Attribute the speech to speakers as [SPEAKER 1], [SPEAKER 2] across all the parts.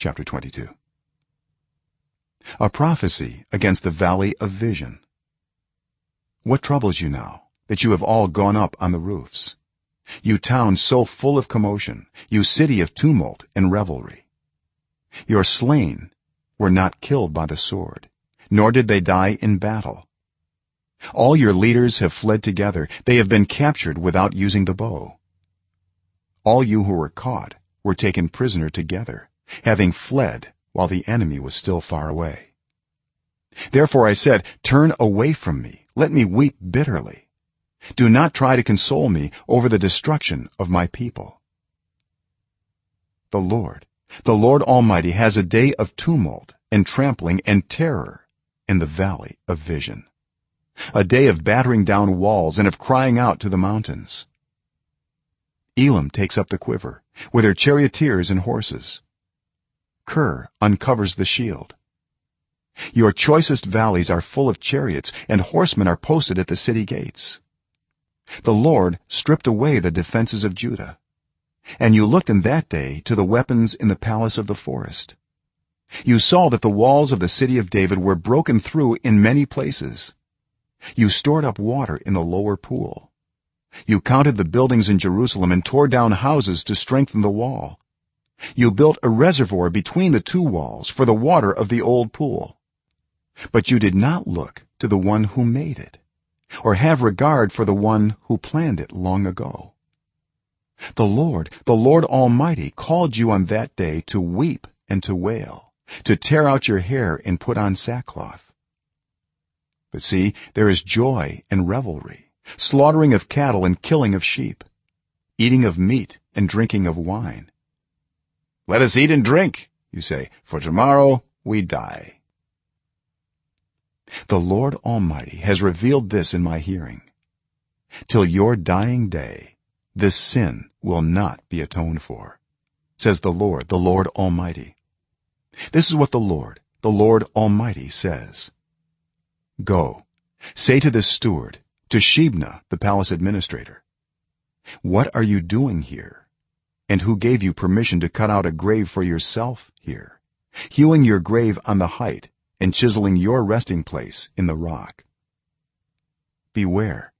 [SPEAKER 1] chapter 22 a prophecy against the valley of vision. What troubles you now that you have all gone up on the roofs? You town so full of commotion you city of tumult and revelry. Your slain were not killed by the sword nor did they die in battle. All your leaders have fled together they have been captured without using the bow. All you who were caught were taken prisoner together having fled while the enemy was still far away. Therefore i said turn away from me. Let me weep bitterly. Do not try to console me over the destruction of my people. The lord the lord almighty has a day of tumult and trampling and terror in the valley of vision. A day of battering down walls and of crying out to the mountains. Elam takes up the quiver with her charioteers and horses kir uncovers the shield. Your choicest valleys are full of chariots and horsemen are posted at the city gates. The lord stripped away the defenses of judah and you looked in that day to the weapons in the palace of the forest. You saw that the walls of the city of david were broken through in many places. You stored up water in the lower pool. You counted the buildings in jerusalem and tore down houses to strengthen the wall you built a reservoir between the two walls for the water of the old pool. But you did not look to the one who made it or have regard for the one who planned it long ago. The lord the lord almighty called you on that day to weep and to wail to tear out your hair and put on sackcloth. But see there is joy and revelry slaughtering of cattle and killing of sheep eating of meat and drinking of wine let us eat and drink you say for tomorrow we die. The lord almighty has revealed this in my hearing. Till your dying day this sin will not be atoned for says the lord the lord almighty. This is what the lord the lord almighty says. Go say to this steward to shebna the palace administrator what are you doing here and who gave you permission to cut out a grave for yourself here hewing your grave on the height and chiseling your resting place in the rock? Beware.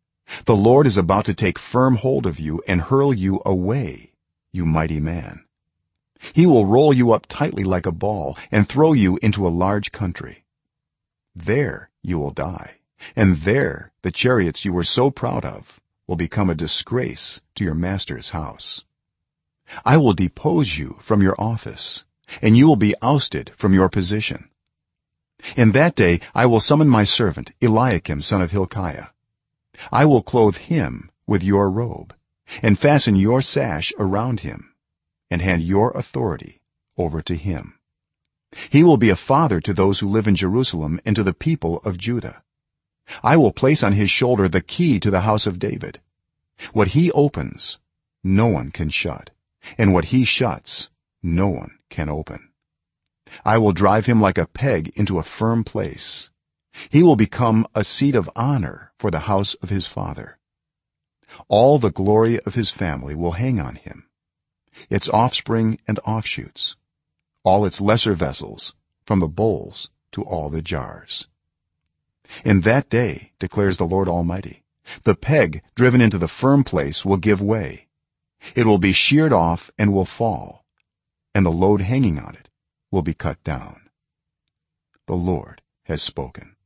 [SPEAKER 1] The lord is about to take firm hold of you and hurl you away you mighty man. He will roll you up tightly like a ball and throw you into a large country. There you will die and there the chariots you were so proud of will become a disgrace to your master's house i will depose you from your office and you will be ousted from your position. In that day i will summon my servant eliakim son of hilkiah. I will clothe him with your robe and fasten your sash around him and hand your authority over to him. He will be a father to those who live in jerusalem and to the people of judah. I will place on his shoulder the key to the house of david. What he opens no one can shut and what he shuts no one can open. I will drive him like a peg into a firm place. He will become a seat of honor for the house of his father. All the glory of his family will hang on him. Its offspring and offshoots all its lesser vessels from the bowls to all the jars. In that day declares the lord almighty the peg driven into the firm place will give way it will be sheared off and will fall and the load hanging on it will be cut down. The lord has spoken